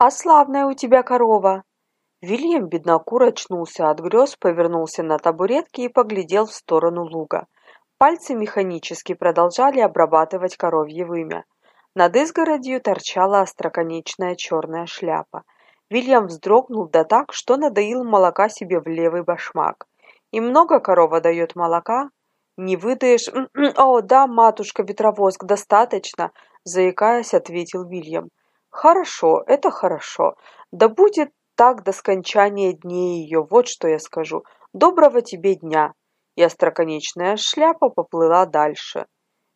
а славная у тебя корова? Вильям беднокур очнулся от грез повернулся на табуретке и поглядел в сторону луга. Пальцы механически продолжали обрабатывать коровье вымя. Над изгородью торчала остроконечная черная шляпа. Вильям вздрогнул да так что надоил молока себе в левый башмак. И много корова дает молока? Не выдаешь. О да матушка ветровоск достаточно заикаясь ответил вильям хорошо это хорошо. Да будет так до скончания дней ее вот что я скажу. Доброго тебе дня и остроконечная шляпа поплыла дальше.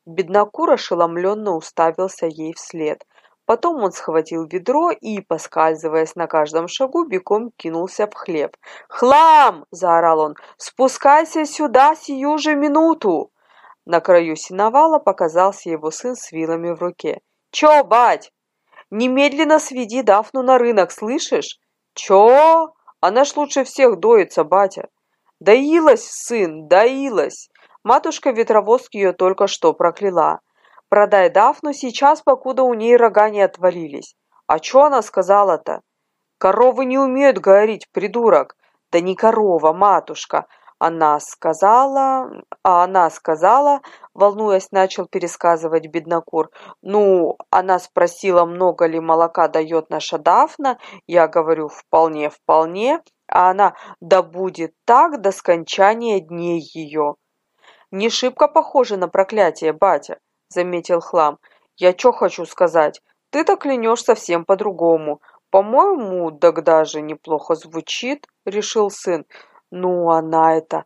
Беднокур ошеломленно уставился ей вслед. Потом он схватил ведро и поскальзываясь на каждом шагу бегом кинулся в хлеб. Хлам заорал он. Спускайся сюда сию же минуту! На краю сеновала показался его сын с вилами в руке. Чё бать немедленно сведи дафну на рынок слышишь? Чё? Она ж лучше всех доится батя. Доилась сын доилась. Матушка ветровозки ее только что прокляла. Продай дафну сейчас покуда у ней рога не отвалились. А чё она сказала то коровы не умеют говорить придурок. Да не корова матушка она сказала а она сказала волнуясь начал пересказывать беднокур. Ну она спросила много ли молока дает наша дафна? Я говорю вполне вполне а она да будет так до скончания дней ее не шибко похоже на проклятие батя заметил хлам. Я чё хочу сказать? Ты так клянешь совсем по-другому. По-моему тогда же неплохо звучит решил сын ну она это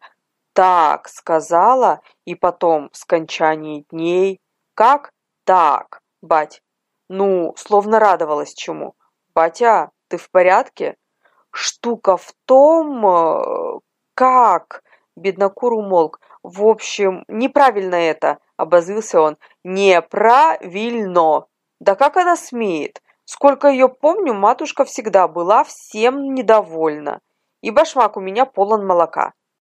так сказала и потом в скончании дней. Как так бать? Ну словно радовалась чему. Батя ты в порядке? Штука в том э, как? Беднокур умолк. В общем неправильно это обозлился он. Неправильно. Да как она смеет? Сколько ее помню матушка всегда была всем недовольна и башмак у меня полон молока